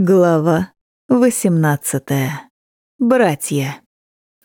Глава 18. Братья.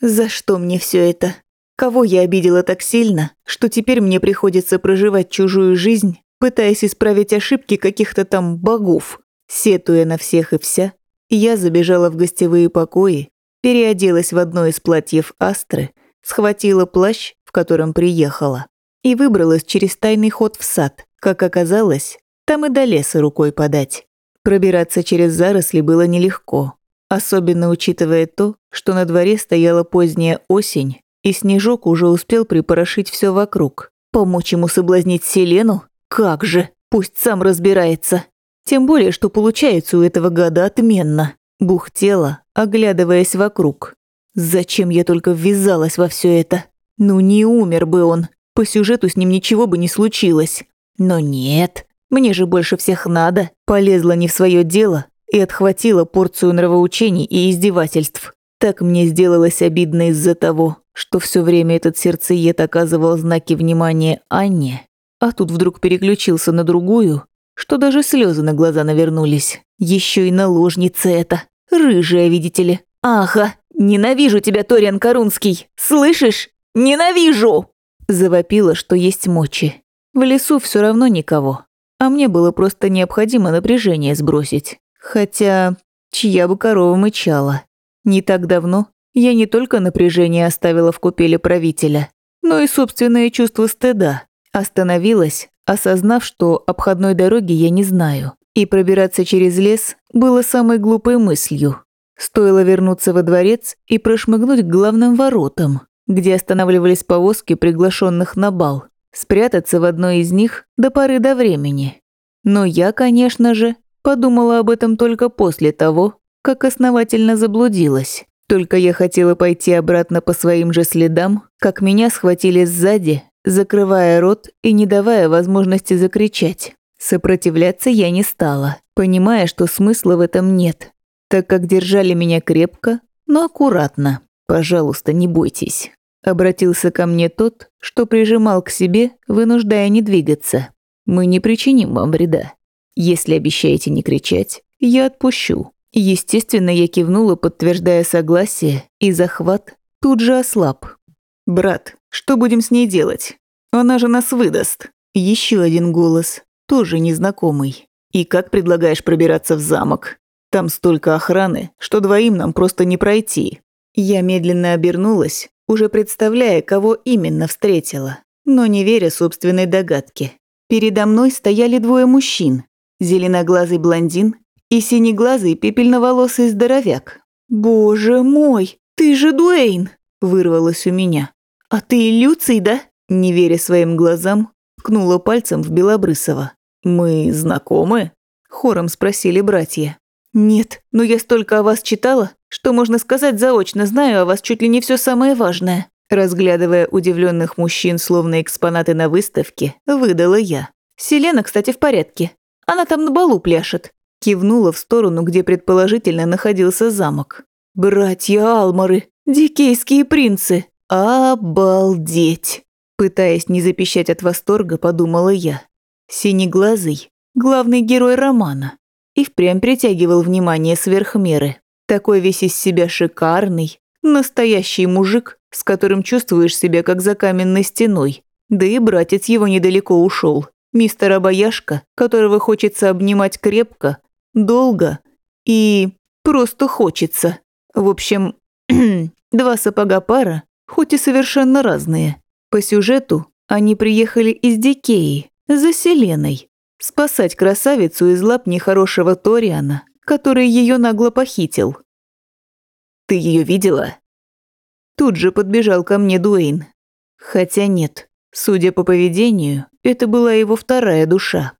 За что мне все это? Кого я обидела так сильно, что теперь мне приходится проживать чужую жизнь, пытаясь исправить ошибки каких-то там богов? Сетуя на всех и вся, я забежала в гостевые покои, переоделась в одно из платьев Астры, схватила плащ, в котором приехала, и выбралась через тайный ход в сад. Как оказалось, там и до леса рукой подать. Пробираться через заросли было нелегко, особенно учитывая то, что на дворе стояла поздняя осень, и снежок уже успел припорошить все вокруг. Помочь ему соблазнить Селену? Как же, пусть сам разбирается. Тем более, что получается у этого гада отменно. Бухтела, оглядываясь вокруг. Зачем я только ввязалась во все это? Ну не умер бы он. По сюжету с ним ничего бы не случилось. Но нет, мне же больше всех надо. Полезла не в свое дело и отхватила порцию нравоучений и издевательств. Так мне сделалось обидно из-за того, что все время этот сердцеед оказывал знаки внимания Анне, а тут вдруг переключился на другую, что даже слезы на глаза навернулись. Еще и наложница эта, рыжая, видите ли. Ага, ненавижу тебя, Ториан Карунский, слышишь? Ненавижу! Завопила, что есть мочи. В лесу все равно никого а мне было просто необходимо напряжение сбросить. Хотя, чья бы корова мычала. Не так давно я не только напряжение оставила в купеле правителя, но и собственное чувство стыда. Остановилась, осознав, что обходной дороги я не знаю, и пробираться через лес было самой глупой мыслью. Стоило вернуться во дворец и прошмыгнуть к главным воротам, где останавливались повозки приглашенных на бал спрятаться в одной из них до поры до времени. Но я, конечно же, подумала об этом только после того, как основательно заблудилась. Только я хотела пойти обратно по своим же следам, как меня схватили сзади, закрывая рот и не давая возможности закричать. Сопротивляться я не стала, понимая, что смысла в этом нет, так как держали меня крепко, но аккуратно. Пожалуйста, не бойтесь. Обратился ко мне тот, что прижимал к себе, вынуждая не двигаться. «Мы не причиним вам вреда. Если обещаете не кричать, я отпущу». Естественно, я кивнула, подтверждая согласие, и захват тут же ослаб. «Брат, что будем с ней делать? Она же нас выдаст». Еще один голос, тоже незнакомый. «И как предлагаешь пробираться в замок? Там столько охраны, что двоим нам просто не пройти». Я медленно обернулась, уже представляя, кого именно встретила, но не веря собственной догадке. Передо мной стояли двое мужчин, зеленоглазый блондин и синеглазый пепельноволосый здоровяк. «Боже мой, ты же Дуэйн!» – вырвалось у меня. «А ты Люций, да?» – не веря своим глазам, ткнула пальцем в Белобрысова. «Мы знакомы?» – хором спросили братья. «Нет, но я столько о вас читала, что можно сказать заочно, знаю о вас чуть ли не все самое важное». Разглядывая удивленных мужчин, словно экспонаты на выставке, выдала я. «Селена, кстати, в порядке. Она там на балу пляшет». Кивнула в сторону, где предположительно находился замок. «Братья Алмары, дикейские принцы! Обалдеть!» Пытаясь не запищать от восторга, подумала я. Синеглазый, главный герой романа и впрямь притягивал внимание сверх меры. Такой весь из себя шикарный, настоящий мужик, с которым чувствуешь себя как за каменной стеной. Да и братец его недалеко ушел. Мистер Обаяшка, которого хочется обнимать крепко, долго и просто хочется. В общем, два сапога пара, хоть и совершенно разные. По сюжету они приехали из Дикеи, за Селеной, спасать красавицу из лап нехорошего Ториана, который ее нагло похитил. «Ты ее видела?» Тут же подбежал ко мне Дуэйн. Хотя нет, судя по поведению, это была его вторая душа.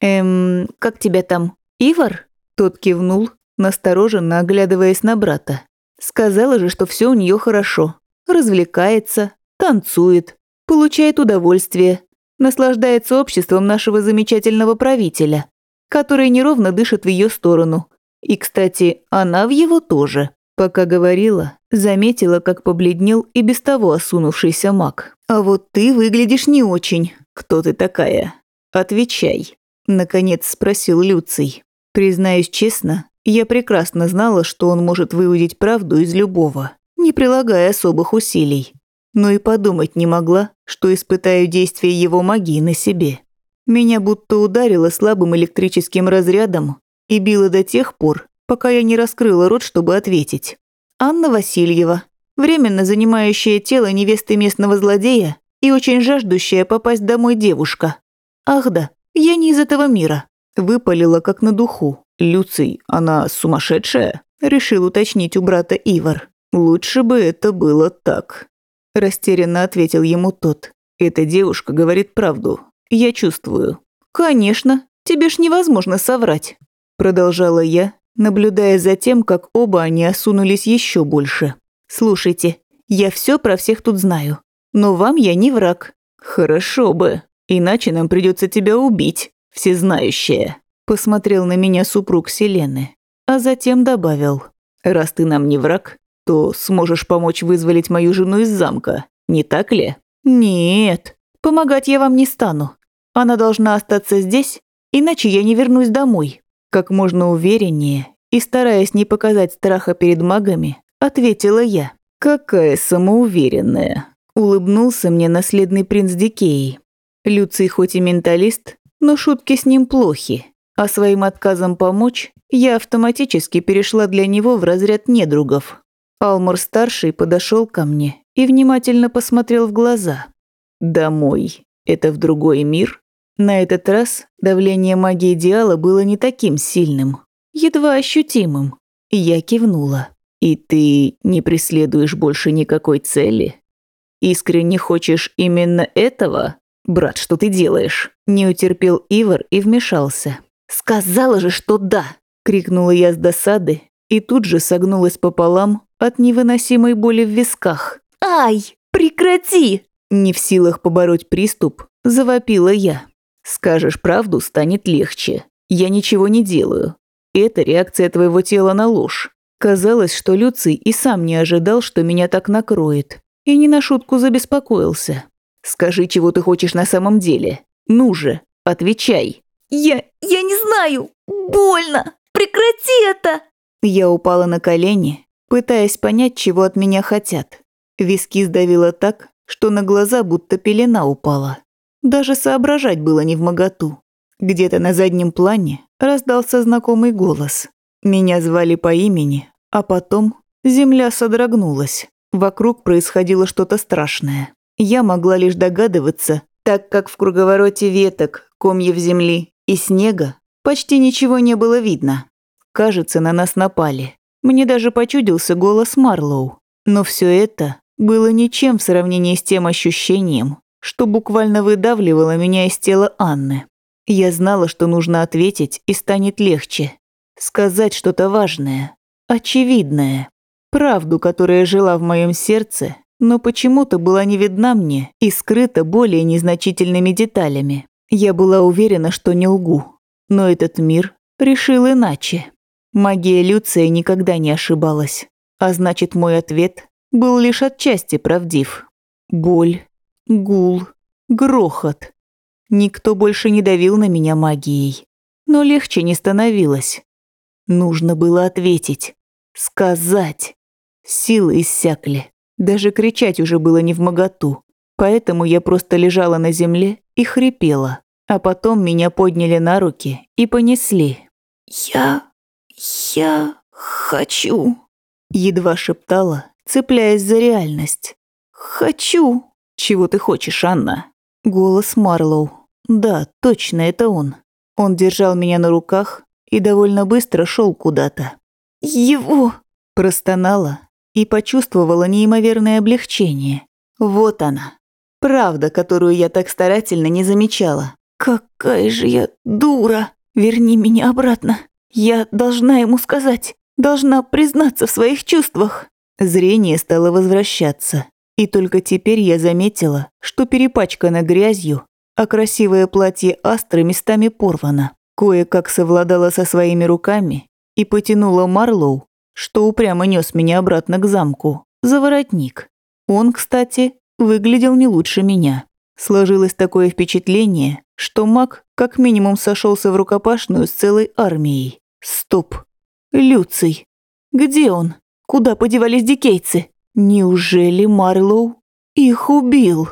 «Эм, как тебя там, Ивар?» Тот кивнул, настороженно оглядываясь на брата. Сказала же, что все у нее хорошо. Развлекается, танцует, получает удовольствие, наслаждается обществом нашего замечательного правителя, который неровно дышит в ее сторону. И, кстати, она в его тоже. Пока говорила, заметила, как побледнел и без того осунувшийся маг. «А вот ты выглядишь не очень. Кто ты такая? Отвечай», – наконец спросил Люций. Признаюсь честно, Я прекрасно знала, что он может выудить правду из любого, не прилагая особых усилий. Но и подумать не могла, что испытаю действие его магии на себе. Меня будто ударило слабым электрическим разрядом и било до тех пор, пока я не раскрыла рот, чтобы ответить. Анна Васильева, временно занимающая тело невесты местного злодея и очень жаждущая попасть домой девушка. Ах да, я не из этого мира. Выпалила как на духу. «Люций, она сумасшедшая?» Решил уточнить у брата Ивар. «Лучше бы это было так», – растерянно ответил ему тот. «Эта девушка говорит правду. Я чувствую». «Конечно, тебе ж невозможно соврать», – продолжала я, наблюдая за тем, как оба они осунулись еще больше. «Слушайте, я все про всех тут знаю, но вам я не враг». «Хорошо бы, иначе нам придется тебя убить, всезнающая», – посмотрел на меня супруг Селены, а затем добавил. «Раз ты нам не враг, то сможешь помочь вызволить мою жену из замка, не так ли?» «Нет, помогать я вам не стану. Она должна остаться здесь, иначе я не вернусь домой». Как можно увереннее и стараясь не показать страха перед магами, ответила я. «Какая самоуверенная!» Улыбнулся мне наследный принц Дикеи. Люций хоть и менталист, но шутки с ним плохи, а своим отказом помочь я автоматически перешла для него в разряд недругов. Алмур-старший подошел ко мне и внимательно посмотрел в глаза. «Домой. Это в другой мир?» На этот раз давление магии идеала было не таким сильным, едва ощутимым. Я кивнула. «И ты не преследуешь больше никакой цели? Искренне хочешь именно этого? Брат, что ты делаешь?» Не утерпел Ивар и вмешался. «Сказала же, что да!» Крикнула я с досады и тут же согнулась пополам от невыносимой боли в висках. «Ай, прекрати!» Не в силах побороть приступ, завопила я. Скажешь правду, станет легче. Я ничего не делаю. Это реакция твоего тела на ложь. Казалось, что Люций и сам не ожидал, что меня так накроет. И не на шутку забеспокоился. Скажи, чего ты хочешь на самом деле. Ну же, отвечай. Я... я не знаю. Больно. Прекрати это. Я упала на колени, пытаясь понять, чего от меня хотят. Виски сдавило так, что на глаза будто пелена упала. Даже соображать было не в моготу. Где-то на заднем плане раздался знакомый голос. Меня звали по имени, а потом земля содрогнулась. Вокруг происходило что-то страшное. Я могла лишь догадываться, так как в круговороте веток, комьев земли и снега почти ничего не было видно. Кажется, на нас напали. Мне даже почудился голос Марлоу. Но все это было ничем в сравнении с тем ощущением, что буквально выдавливало меня из тела Анны. Я знала, что нужно ответить, и станет легче. Сказать что-то важное, очевидное. Правду, которая жила в моем сердце, но почему-то была не видна мне и скрыта более незначительными деталями. Я была уверена, что не лгу. Но этот мир решил иначе. Магия Люция никогда не ошибалась. А значит, мой ответ был лишь отчасти правдив. Боль, Гул, грохот. Никто больше не давил на меня магией. Но легче не становилось. Нужно было ответить. Сказать. Силы иссякли. Даже кричать уже было не в моготу. Поэтому я просто лежала на земле и хрипела. А потом меня подняли на руки и понесли. «Я... я... хочу...» Едва шептала, цепляясь за реальность. «Хочу...» «Чего ты хочешь, Анна?» Голос Марлоу. «Да, точно, это он». Он держал меня на руках и довольно быстро шел куда-то. «Его!» Простонала и почувствовала неимоверное облегчение. Вот она. Правда, которую я так старательно не замечала. «Какая же я дура! Верни меня обратно. Я должна ему сказать. Должна признаться в своих чувствах». Зрение стало возвращаться. И только теперь я заметила, что перепачкана грязью, а красивое платье Астры местами порвано. Кое-как совладала со своими руками и потянула Марлоу, что упрямо нес меня обратно к замку, за воротник. Он, кстати, выглядел не лучше меня. Сложилось такое впечатление, что маг как минимум сошелся в рукопашную с целой армией. Стоп. Люций. Где он? Куда подевались дикейцы? Неужели Марлоу их убил?